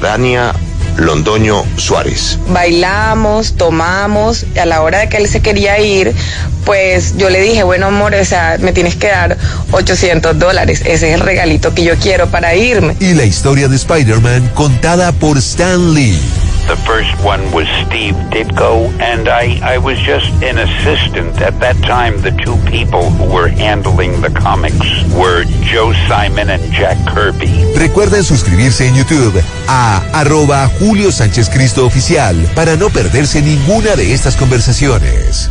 Dania Londoño Suárez. Bailamos, tomamos, y a la hora de que él se quería ir, pues yo le dije, bueno amor, o sea, me tienes que dar 800 dólares, ese es el regalito que yo quiero para irme. Y la historia de Spider-Man contada por Stan Lee. The first one was Steve Ditko, and I, I was just an assistant. At that time, the two people who were handling the comics were Joe Simon and Jack Kirby. Recuerden suscribirse en YouTube a arroba Julio Sánchez Cristo Oficial para no perderse ninguna de estas conversaciones.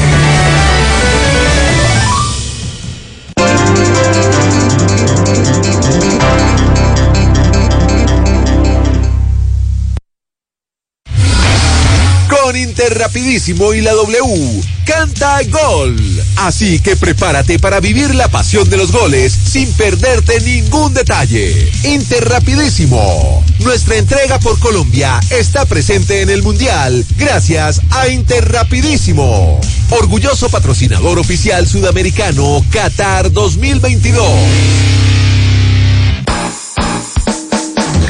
Con Interrapidísimo y la W, canta gol. Así que prepárate para vivir la pasión de los goles sin perderte ningún detalle. Interrapidísimo. Nuestra entrega por Colombia está presente en el Mundial gracias a Interrapidísimo. Orgulloso patrocinador oficial sudamericano Qatar 2022.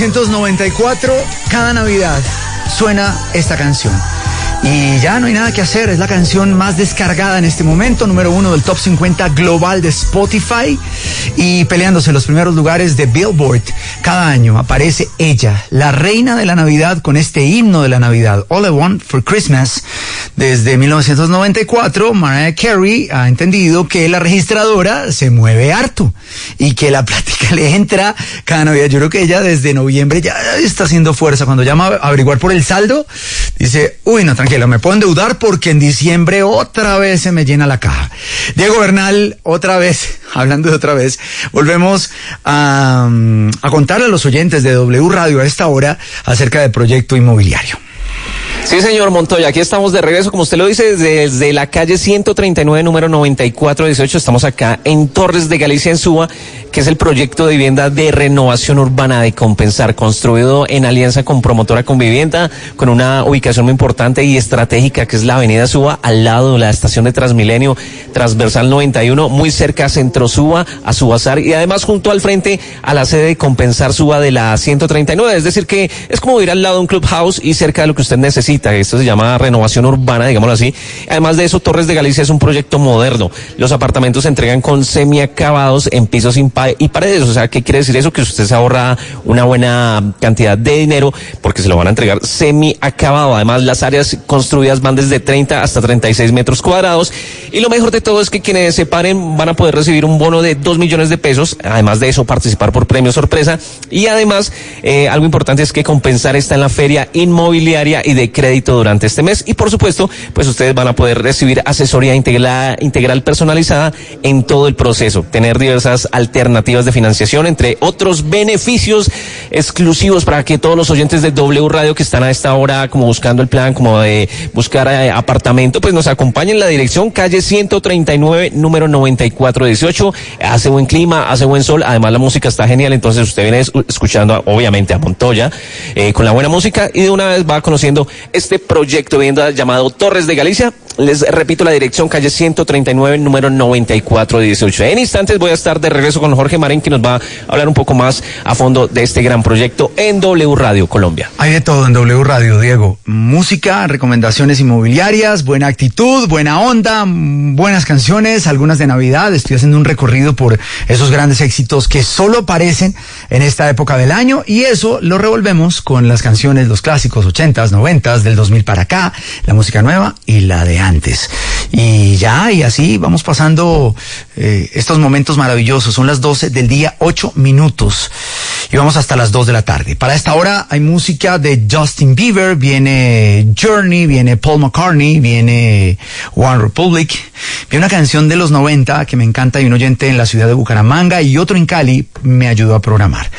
1994, cada Navidad suena esta canción. Y ya no hay nada que hacer, es la canción más descargada en este momento, número uno del top 50 global de Spotify y peleándose los primeros lugares de Billboard. Cada año aparece ella, la reina de la Navidad, con este himno de la Navidad, All I Want for Christmas. Desde 1994, Mariah Carey ha entendido que la registradora se mueve harto y que la plática le entra cada Navidad. Yo creo que ella desde noviembre ya está haciendo fuerza. Cuando llama a averiguar por el saldo, dice, uy, no, tranquilo, me puedo endeudar porque en diciembre otra vez se me llena la caja. Diego Bernal, otra vez, hablando de otra vez, volvemos a, mm, a contarle a los oyentes de W Radio a esta hora acerca del proyecto inmobiliario. Sí, señor Montoya, aquí estamos de regreso, como usted lo dice, desde la calle 139, número 9418. Estamos acá en Torres de Galicia, en Suba, que es el proyecto de vivienda de renovación urbana de Compensar, construido en alianza con Promotora con Vivienda, con una ubicación muy importante y estratégica, que es la avenida Suba, al lado de la estación de Transmilenio, transversal 91, muy cerca a Centro Suba, a Subazar, y además junto al frente a la sede de Compensar Suba de la 139. Es decir, que es como ir al lado de un clubhouse y cerca de lo que usted necesita. Esto se llama renovación urbana, digámoslo así. Además de eso, Torres de Galicia es un proyecto moderno. Los apartamentos se entregan con semiacabados en pisos y paredes. O sea, ¿qué quiere decir eso? Que usted se ahorra una buena cantidad de dinero porque se lo van a entregar semiacabado. Además, las áreas construidas van desde 30 hasta 36 metros cuadrados. Y lo mejor de todo es que quienes se paren van a poder recibir un bono de 2 millones de pesos. Además de eso, participar por premio sorpresa. Y además, eh, algo importante es que compensar está en la feria inmobiliaria y de crédito durante este mes. Y por supuesto, pues ustedes van a poder recibir asesoría integral, integral personalizada en todo el proceso. Tener diversas alternativas de financiación, entre otros beneficios exclusivos para que todos los oyentes de W Radio que están a esta hora como buscando el plan, como de buscar eh, apartamento, pues nos acompañen en la dirección calle 139, número 9418. Hace buen clima, hace buen sol, además la música está genial, entonces usted viene es- escuchando obviamente a Montoya eh, con la buena música y de una vez va conociendo este proyecto de vivienda llamado Torres de Galicia. Les repito la dirección, calle 139, número 9418. En instantes voy a estar de regreso con Jorge Marín, que nos va a hablar un poco más a fondo de este gran proyecto en W Radio Colombia. Hay de todo en W Radio, Diego. Música, recomendaciones inmobiliarias, buena actitud, buena onda, buenas canciones, algunas de Navidad. Estoy haciendo un recorrido por esos grandes éxitos que solo aparecen en esta época del año y eso lo revolvemos con las canciones, los clásicos 80s, 90s, del 2000 para acá, la música nueva y la de antes. Y ya, y así vamos pasando eh, estos momentos maravillosos. Son las 12 del día, 8 minutos. Y vamos hasta las 2 de la tarde. Para esta hora hay música de Justin Bieber, viene Journey, viene Paul McCartney, viene One Republic. Viene una canción de los 90 que me encanta y un oyente en la ciudad de Bucaramanga y otro en Cali me ayudó a programar.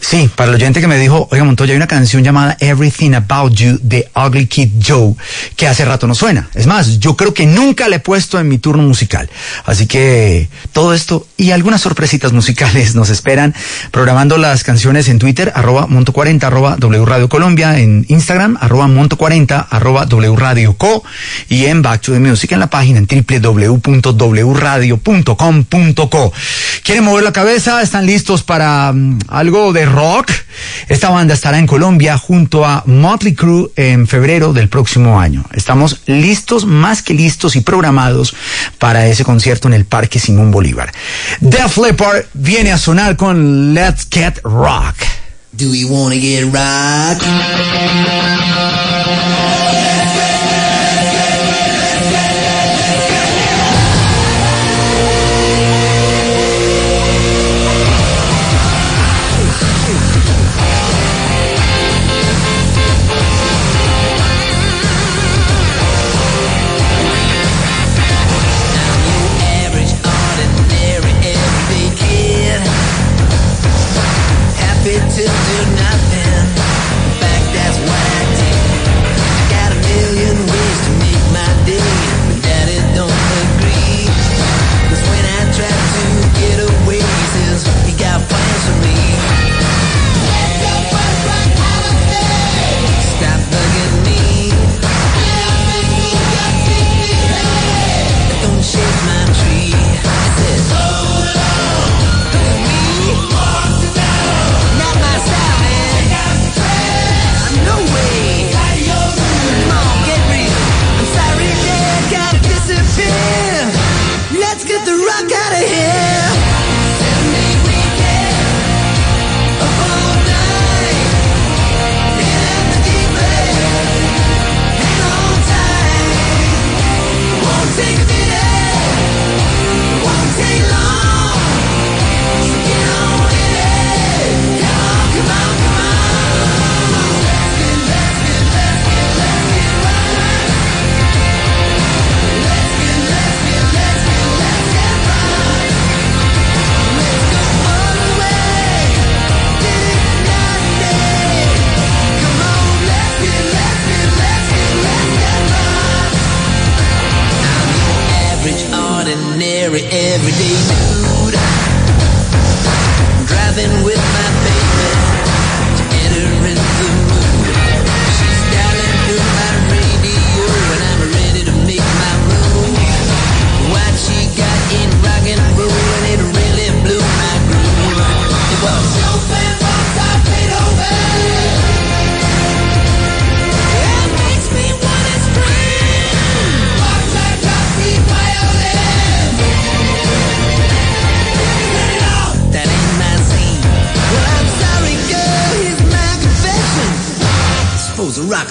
Sí, para el oyente que me dijo, oiga Montoya, hay una canción llamada Everything About You de Ugly Kid Joe que hace rato no suena. Es más, yo creo que nunca la he puesto en mi turno musical. Así que todo esto y algunas sorpresitas musicales nos esperan programando las canciones en Twitter, arroba Monto40, arroba W Radio Colombia, en Instagram, arroba Monto40, arroba W Radio Co y en Back to the Music en la página en www.wradio.com.co. ¿Quieren mover la cabeza? ¿Están listos para mm, algo de rock? Esta banda estará en Colombia junto a Motley Crue en febrero del próximo año. Estamos listos, más que listos y programados para ese concierto en el Parque Simón Bolívar. Def Leppard viene a sonar con Let's Get Rock. Do we wanna get rock?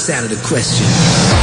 Out of the question.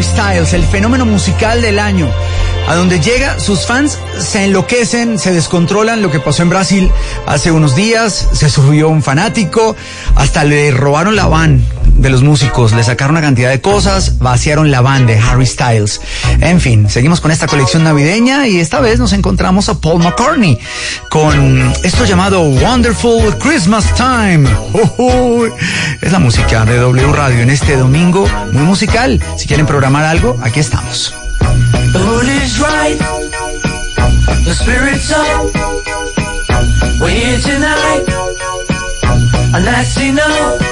Styles, el fenómeno musical del año. A donde llega, sus fans se enloquecen, se descontrolan. Lo que pasó en Brasil hace unos días, se subió un fanático, hasta le robaron la van de los músicos, le sacaron una cantidad de cosas, vaciaron la van de Harry Styles. En fin, seguimos con esta colección navideña y esta vez nos encontramos a Paul McCartney con esto llamado Wonderful Christmas Time. Es la música de W Radio en este domingo muy musical. Si quieren programar algo, aquí estamos. The is right. The spirit's up. We're here tonight. And that's enough.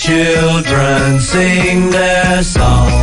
children sing their song.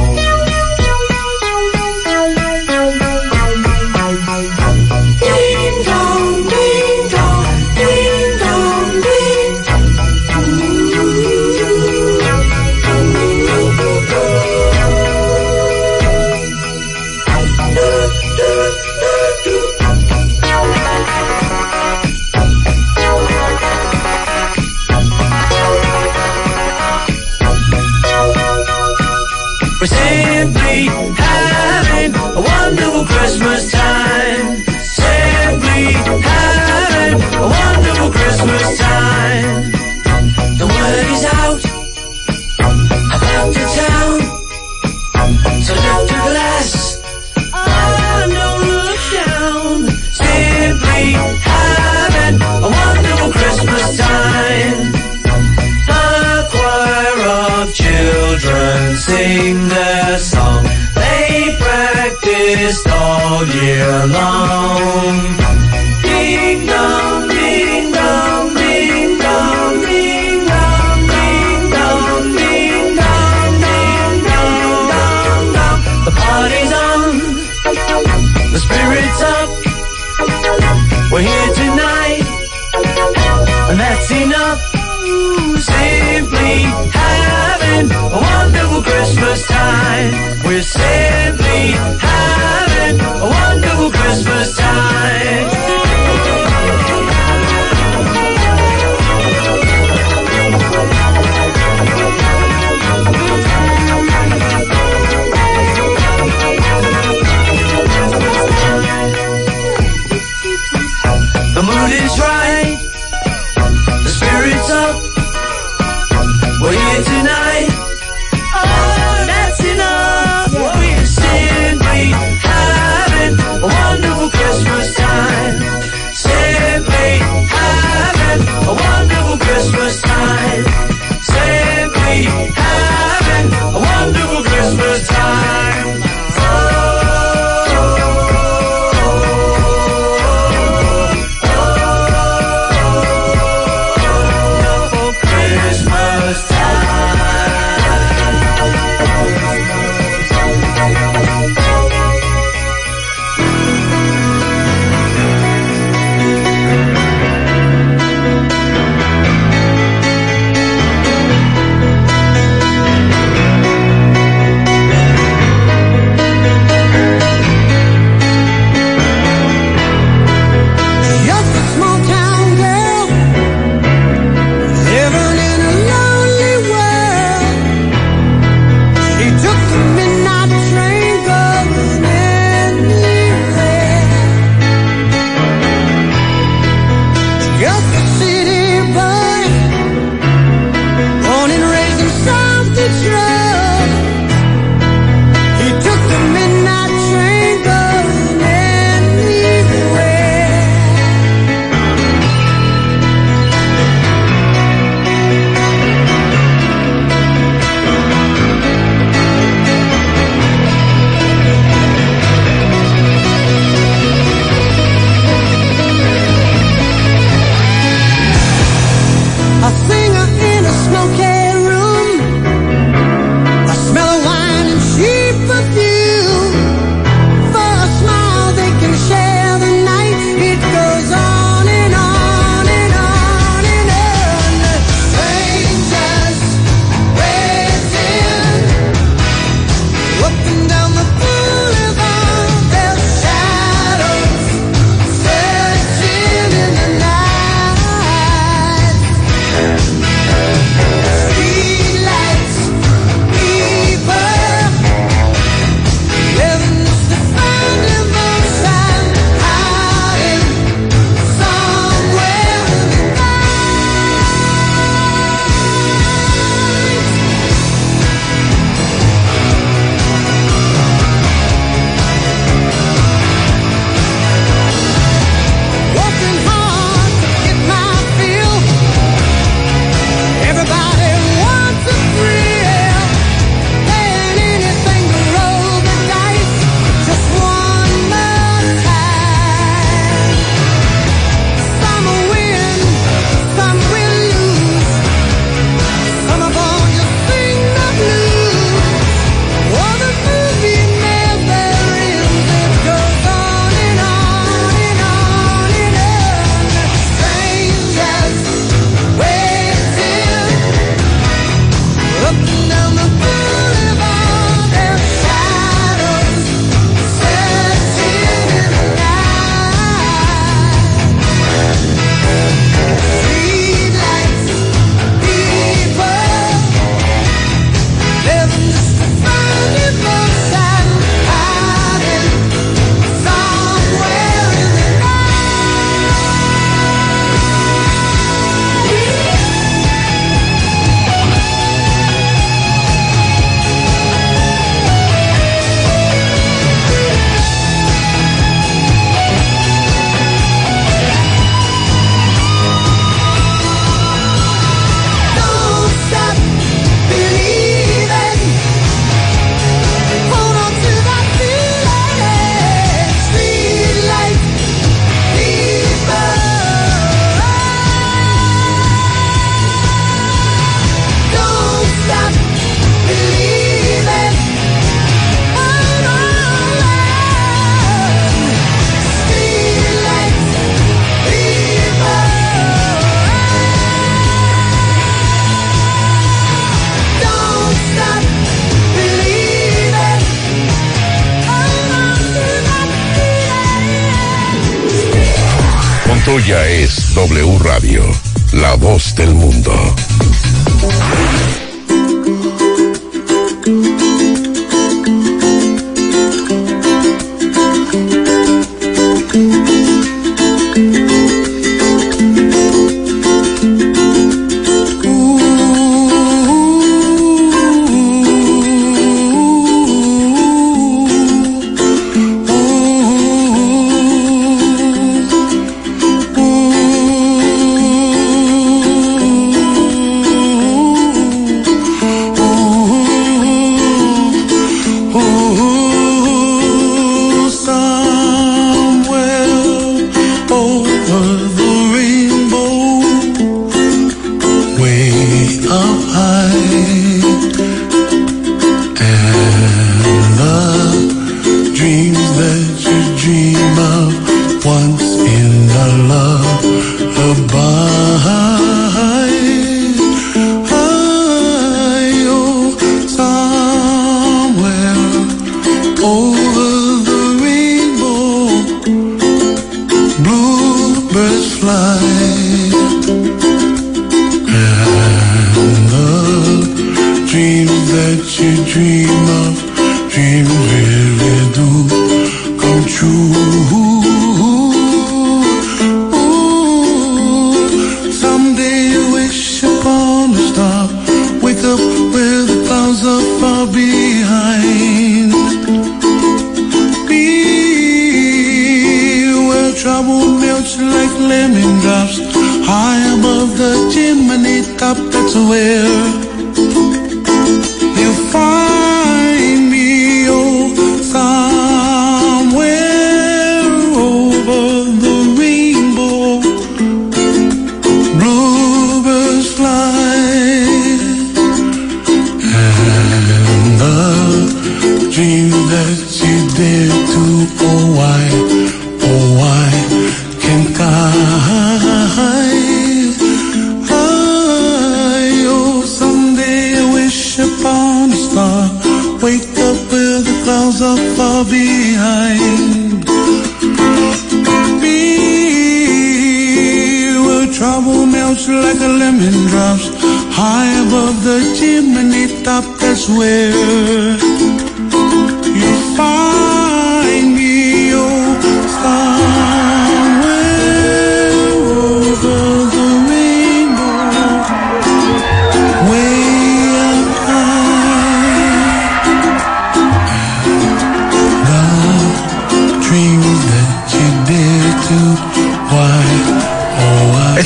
W Radio, la voz del mundo.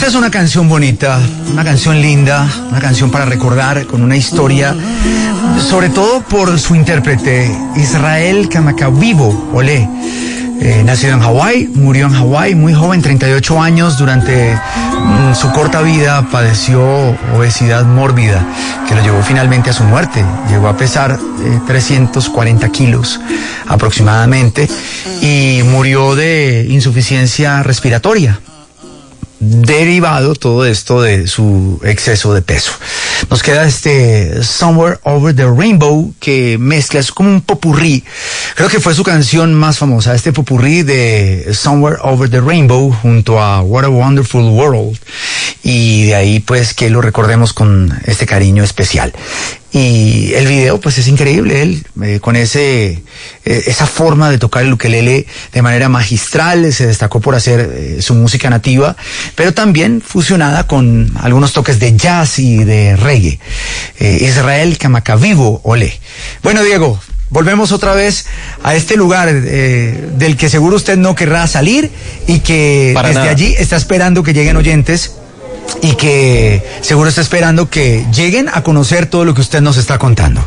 Esta es una canción bonita, una canción linda, una canción para recordar con una historia, sobre todo por su intérprete, Israel Kamakawiwo Olé. Eh, nacido en Hawái, murió en Hawái muy joven, 38 años. Durante mm, su corta vida padeció obesidad mórbida, que lo llevó finalmente a su muerte. Llegó a pesar eh, 340 kilos aproximadamente y murió de insuficiencia respiratoria derivado todo esto de su exceso de peso. Nos queda este Somewhere Over the Rainbow que mezcla, es como un popurrí. Creo que fue su canción más famosa, este popurrí de Somewhere Over the Rainbow junto a What a Wonderful World. Y de ahí pues que lo recordemos con este cariño especial. Y el video, pues es increíble, él eh, con ese, eh, esa forma de tocar el ukelele de manera magistral, se destacó por hacer eh, su música nativa, pero también fusionada con algunos toques de jazz y de reggae. Israel Kamakavivo, ole. Bueno, Diego, volvemos otra vez a este lugar eh, del que seguro usted no querrá salir y que Para desde nada. allí está esperando que lleguen oyentes y que seguro está esperando que lleguen a conocer todo lo que usted nos está contando.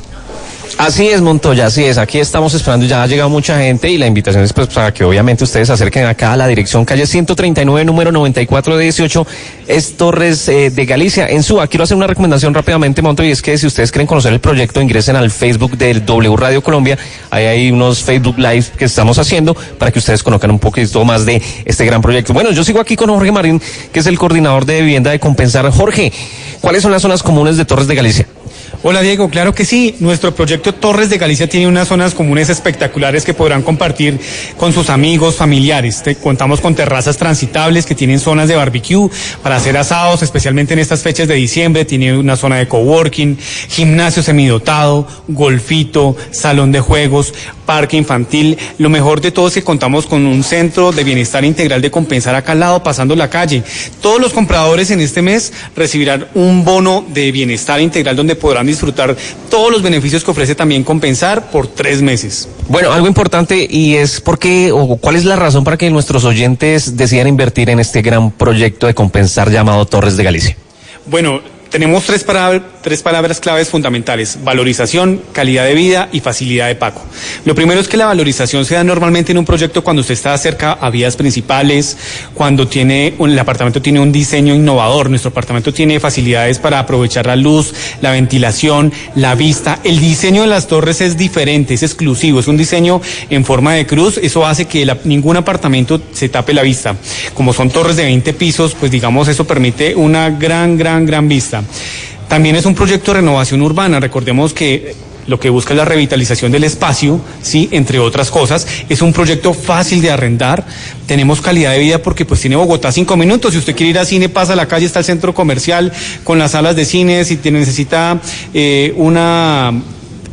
Así es, Montoya, así es. Aquí estamos esperando, ya ha llegado mucha gente y la invitación es pues para que obviamente ustedes acerquen acá a la dirección calle 139, número 9418, es Torres eh, de Galicia, en Suba. Quiero hacer una recomendación rápidamente, Montoya, y es que si ustedes quieren conocer el proyecto, ingresen al Facebook del W Radio Colombia. Ahí hay unos Facebook Live que estamos haciendo para que ustedes conozcan un poquito más de este gran proyecto. Bueno, yo sigo aquí con Jorge Marín, que es el coordinador de vivienda de compensar. Jorge, ¿cuáles son las zonas comunes de Torres de Galicia? Hola Diego, claro que sí. Nuestro proyecto Torres de Galicia tiene unas zonas comunes espectaculares que podrán compartir con sus amigos, familiares. Contamos con terrazas transitables que tienen zonas de barbecue para hacer asados, especialmente en estas fechas de diciembre. Tiene una zona de coworking, gimnasio semidotado, golfito, salón de juegos, parque infantil. Lo mejor de todo es que contamos con un centro de bienestar integral de compensar acá al lado, pasando la calle. Todos los compradores en este mes recibirán un bono de bienestar integral donde podrán disfrutar todos los beneficios que ofrece también compensar por tres meses. Bueno, algo importante y es por qué o cuál es la razón para que nuestros oyentes decidan invertir en este gran proyecto de compensar llamado Torres de Galicia. Bueno, tenemos tres, palabras tres palabras claves fundamentales, valorización, calidad de vida y facilidad de pago. Lo primero es que la valorización se da normalmente en un proyecto cuando usted está cerca a vías principales, cuando tiene el apartamento tiene un diseño innovador, nuestro apartamento tiene facilidades para aprovechar la luz, la ventilación, la vista, el diseño de las torres es diferente, es exclusivo, es un diseño en forma de cruz, eso hace que ningún apartamento se tape la vista. Como son torres de 20 pisos, pues digamos eso permite una gran, gran, gran vista. También es un proyecto de renovación urbana. Recordemos que lo que busca es la revitalización del espacio, sí, entre otras cosas. Es un proyecto fácil de arrendar. Tenemos calidad de vida porque pues tiene Bogotá cinco minutos. Si usted quiere ir a cine, pasa a la calle, está el centro comercial con las salas de cine. Si tiene- necesita eh, una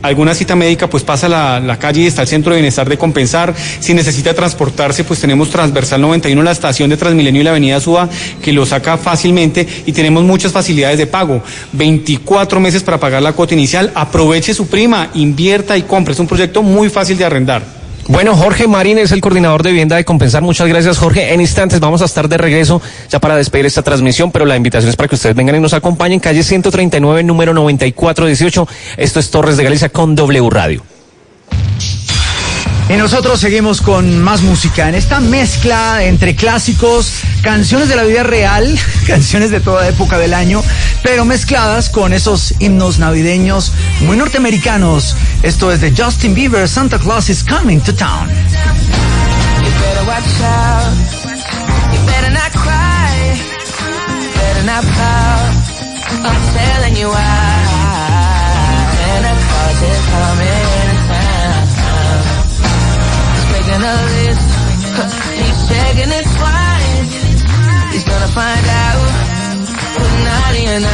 alguna cita médica, pues pasa la, la calle y está el centro de bienestar de compensar. Si necesita transportarse, pues tenemos Transversal 91, la estación de Transmilenio y la Avenida Suba, que lo saca fácilmente y tenemos muchas facilidades de pago. 24 meses para pagar la cuota inicial. Aproveche su prima, invierta y compre. Es un proyecto muy fácil de arrendar. Bueno, Jorge Marín es el coordinador de vivienda de compensar. Muchas gracias, Jorge. En instantes vamos a estar de regreso ya para despedir esta transmisión, pero la invitación es para que ustedes vengan y nos acompañen. Calle 139, número 9418. Esto es Torres de Galicia con W Radio. Y nosotros seguimos con más música. En esta mezcla entre clásicos, canciones de la vida real, canciones de toda época del año, pero mezcladas con esos himnos navideños muy norteamericanos. Esto es de Justin Bieber, Santa Claus is Coming to Town. You Checking it twice. He's gonna find out who's naughty and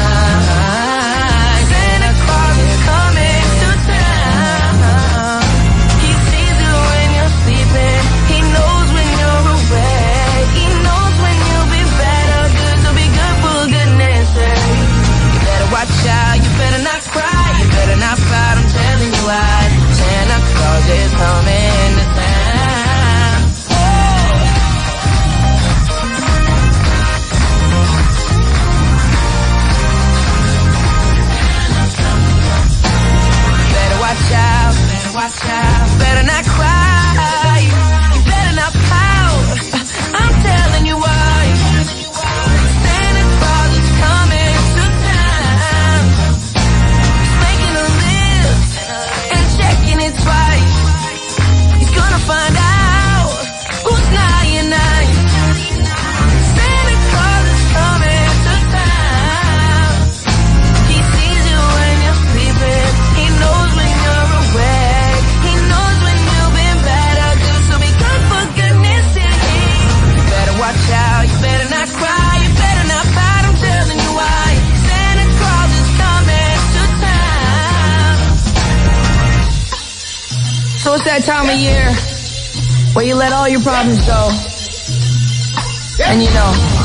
it's that time of year where you let all your problems go. And you know,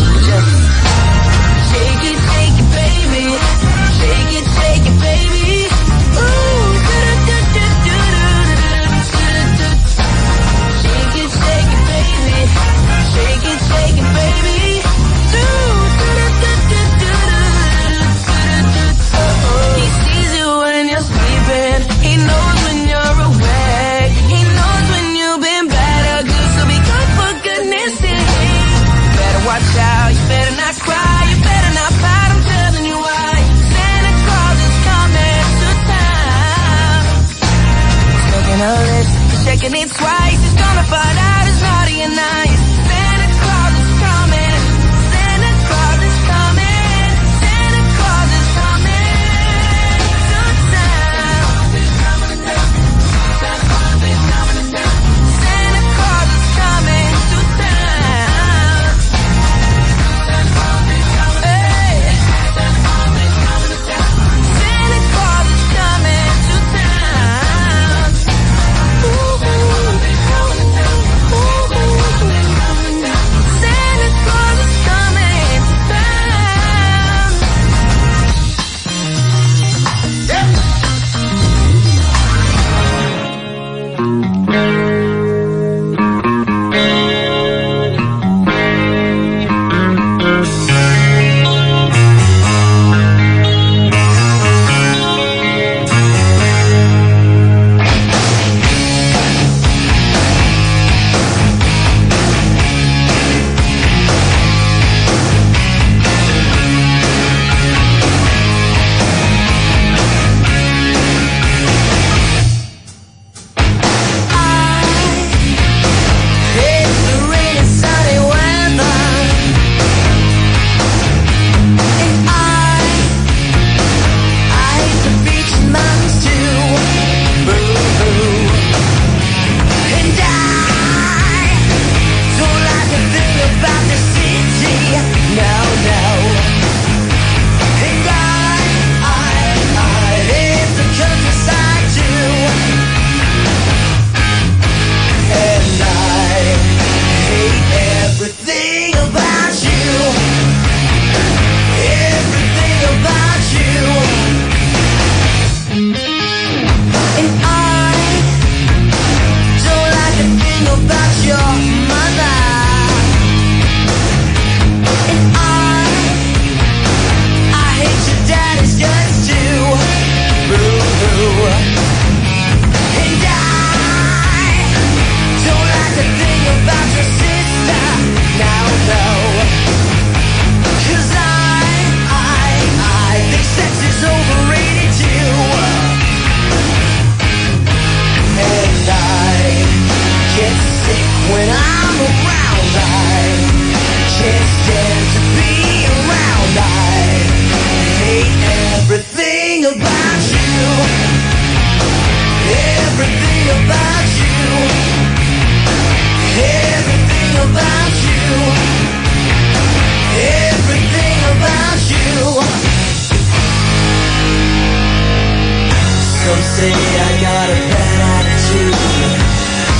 say I got a bad attitude,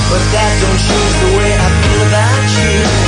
but that don't change the way I feel about you.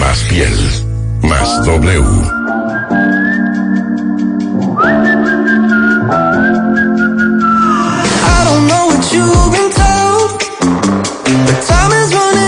Más piel, más W. I don't know what you've been told, but time is running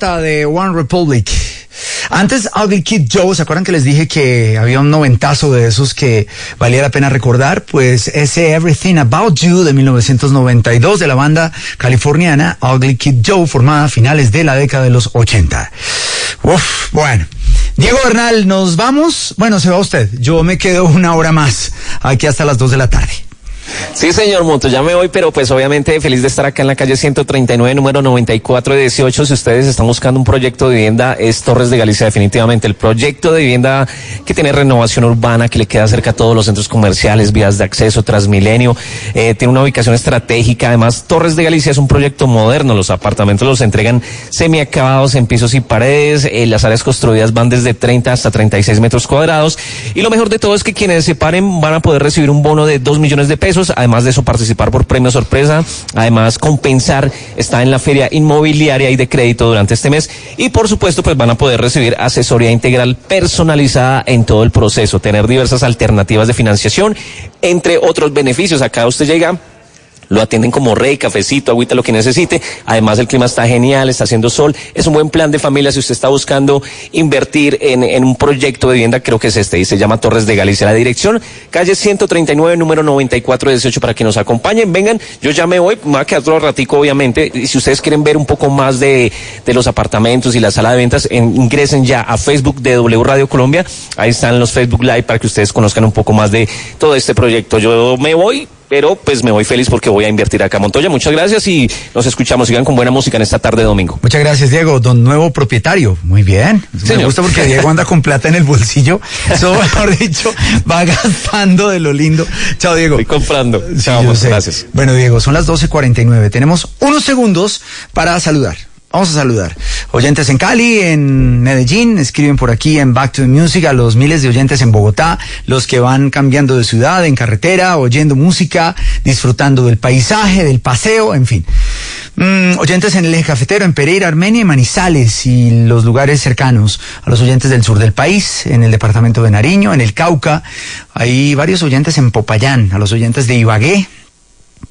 De One Republic. Antes, Ugly Kid Joe, ¿se acuerdan que les dije que había un noventazo de esos que valía la pena recordar? Pues ese Everything About You de 1992 de la banda californiana Ugly Kid Joe, formada a finales de la década de los 80. Uf, bueno. Diego Bernal, ¿nos vamos? Bueno, se va usted. Yo me quedo una hora más, aquí hasta las 2 de la tarde. Sí, señor Monto, ya me voy, pero pues obviamente feliz de estar acá en la calle 139, número 94 de 18. Si ustedes están buscando un proyecto de vivienda, es Torres de Galicia, definitivamente. El proyecto de vivienda que tiene renovación urbana, que le queda cerca a todos los centros comerciales, vías de acceso, Transmilenio, eh, tiene una ubicación estratégica. Además, Torres de Galicia es un proyecto moderno. Los apartamentos los entregan semiacabados en pisos y paredes. eh, las áreas construidas van desde 30 hasta 36 metros cuadrados. Y lo mejor de todo es que quienes se paren van a poder recibir un bono de 2 millones de pesos. Además de eso, participar por premio sorpresa. Además, compensar está en la feria inmobiliaria y de crédito durante este mes. Y por supuesto, pues van a poder recibir asesoría integral personalizada en todo el proceso. Tener diversas alternativas de financiación, entre otros beneficios. Acá usted llega lo atienden como rey, cafecito, agüita, lo que necesite. Además, el clima está genial, está haciendo sol. Es un buen plan de familia si usted está buscando invertir en, en un proyecto de vivienda, creo que es este, y se llama Torres de Galicia. La dirección, calle 139, número 9418, para que nos acompañen. Vengan, yo ya me voy, me voy a quedar otro ratico, obviamente. Y si ustedes quieren ver un poco más de, de los apartamentos y la sala de ventas, en- ingresen ya a Facebook de W Radio Colombia. Ahí están los Facebook Live para que ustedes conozcan un poco más de todo este proyecto. Yo me voy pero pues me voy feliz porque voy a invertir acá. Montoya, muchas gracias y nos escuchamos. Sigan con buena música en esta tarde de domingo. Muchas gracias, Diego. Don nuevo propietario. Muy bien. Me gusta porque Diego anda con plata en el bolsillo. Eso, mejor dicho, va gastando de lo lindo. Chao, Diego. Estoy comprando. Sí, Chao, gracias. Bueno, Diego, son las 12.49. Tenemos unos segundos para saludar. Vamos a saludar. Oyentes en Cali, en Medellín, escriben por aquí en Back to the Music a los miles de oyentes en Bogotá, los que van cambiando de ciudad, en carretera, oyendo música, disfrutando del paisaje, del paseo, en fin. Mm, oyentes en el eje cafetero, en Pereira, Armenia Manizales y los lugares cercanos. A los oyentes del sur del país, en el departamento de Nariño, en el Cauca. Hay varios oyentes en Popayán, a los oyentes de Ibagué,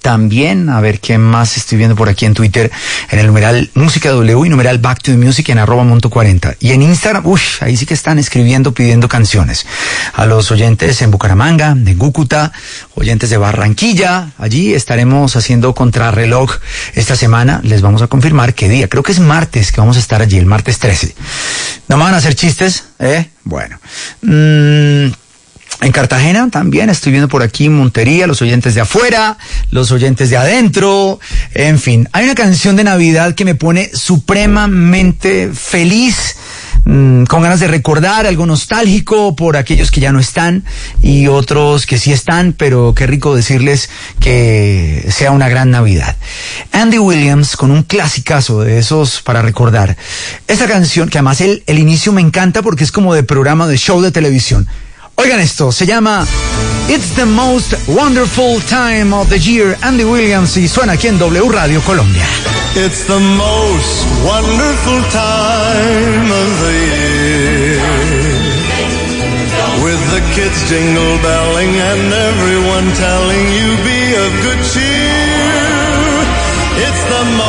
también, a ver qué más estoy viendo por aquí en Twitter, en el numeral Música W y numeral Back to the Music en arroba monto 40. Y en Instagram, uff, ahí sí que están escribiendo, pidiendo canciones. A los oyentes en Bucaramanga, de Cúcuta, oyentes de Barranquilla, allí estaremos haciendo contrarreloj esta semana. Les vamos a confirmar qué día. Creo que es martes que vamos a estar allí, el martes 13. ¿No me van a hacer chistes? ¿Eh? Bueno. Mm, en Cartagena también estoy viendo por aquí Montería, los oyentes de afuera, los oyentes de adentro, en fin. Hay una canción de Navidad que me pone supremamente feliz, mm, con ganas de recordar algo nostálgico por aquellos que ya no están y otros que sí están, pero qué rico decirles que sea una gran Navidad. Andy Williams con un clasicazo de esos para recordar. Esta canción, que además el, el inicio me encanta porque es como de programa de show de televisión. Oigan esto, se llama It's the Most Wonderful Time of the Year, Andy Williams, y suena aquí en W Radio Colombia. It's the most wonderful time of the year. With the kids jingle belling and everyone telling you be of good cheer. It's the most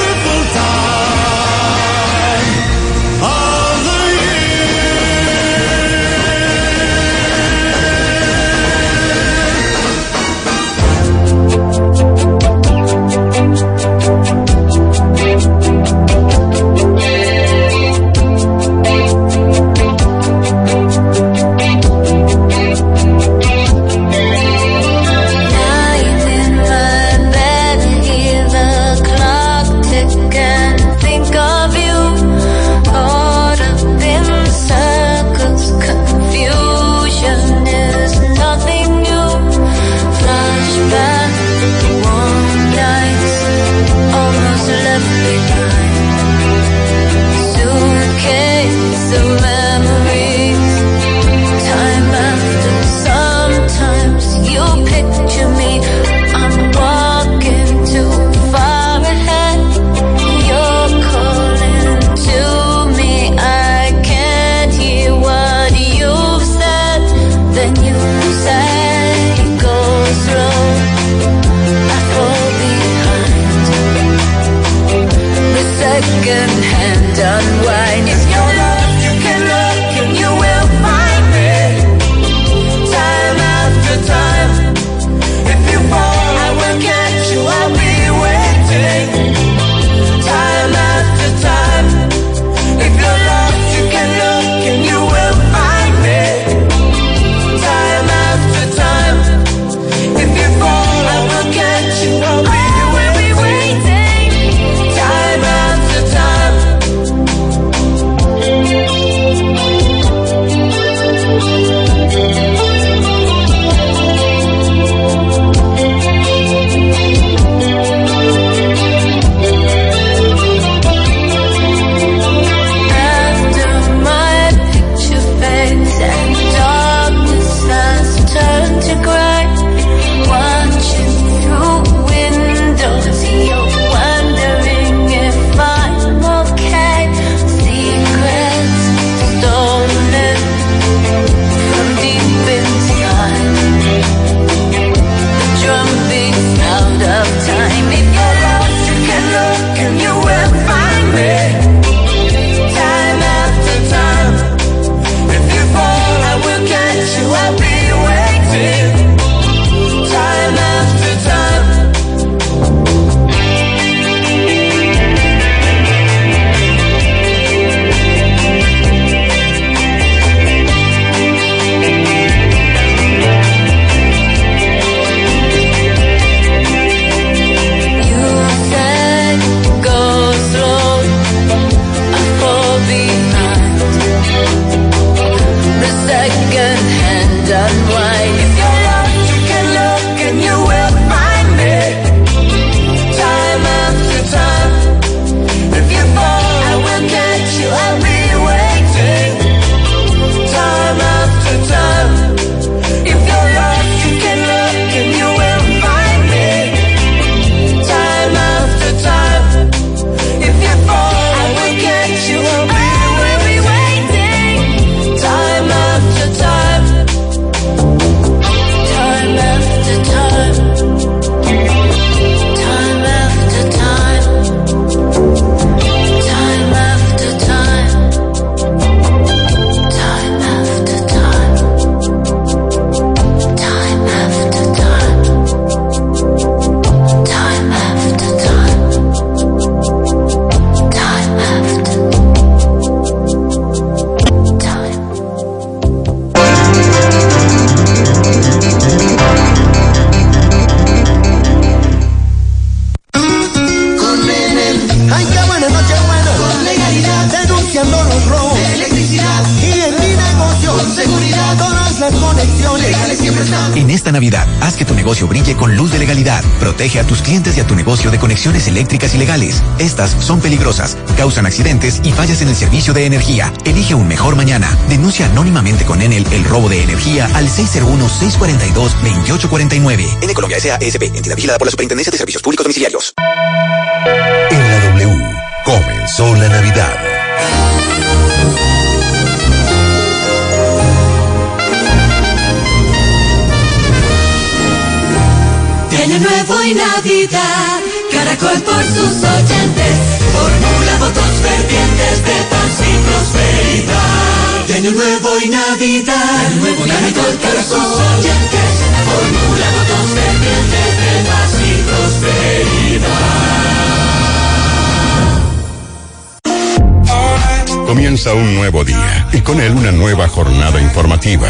conexiones eléctricas ilegales. Estas son peligrosas, causan accidentes y fallas en el servicio de energía. Elige un mejor mañana. Denuncia anónimamente con Enel el robo de energía al 601-642-2849. En Colombia S.A.S.B. entidad vigilada por la Superintendencia de Servicios Públicos Domiciliarios. En la W comenzó la Navidad. De año nuevo y Navidad, Caracol por sus oyentes, formula votos fervientes de paz y prosperidad. De año nuevo y Navidad, de nuevo Caracol por sus oyentes, formula votos fervientes de paz y prosperidad. Comienza un nuevo día y con él una nueva jornada informativa.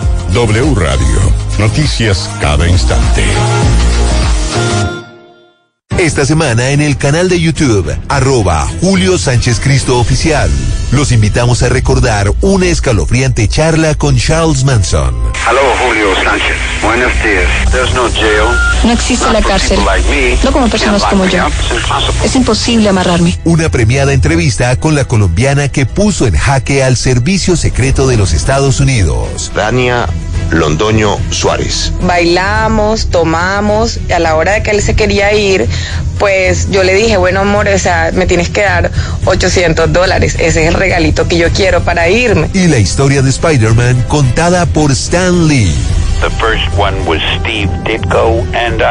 W Radio, noticias cada instante. Esta semana en el canal de YouTube, arroba Julio Sánchez Cristo Oficial. Los invitamos a recordar una escalofriante charla con Charles Manson. Hello, Julio Sánchez. Buenos días. There's no jail. No existe la cárcel. No como personas como yo. Es imposible amarrarme. Una premiada entrevista con la colombiana que puso en jaque al servicio secreto de los Estados Unidos. Dania Londoño Suárez. Bailamos, tomamos, y a la hora de que él se quería ir, pues yo le dije, bueno amor, o sea, me tienes que dar 800 dólares, ese es el regalito que yo quiero para irme. Y la historia de Spider-Man contada por Stan Lee. The first one was Steve Ditko, and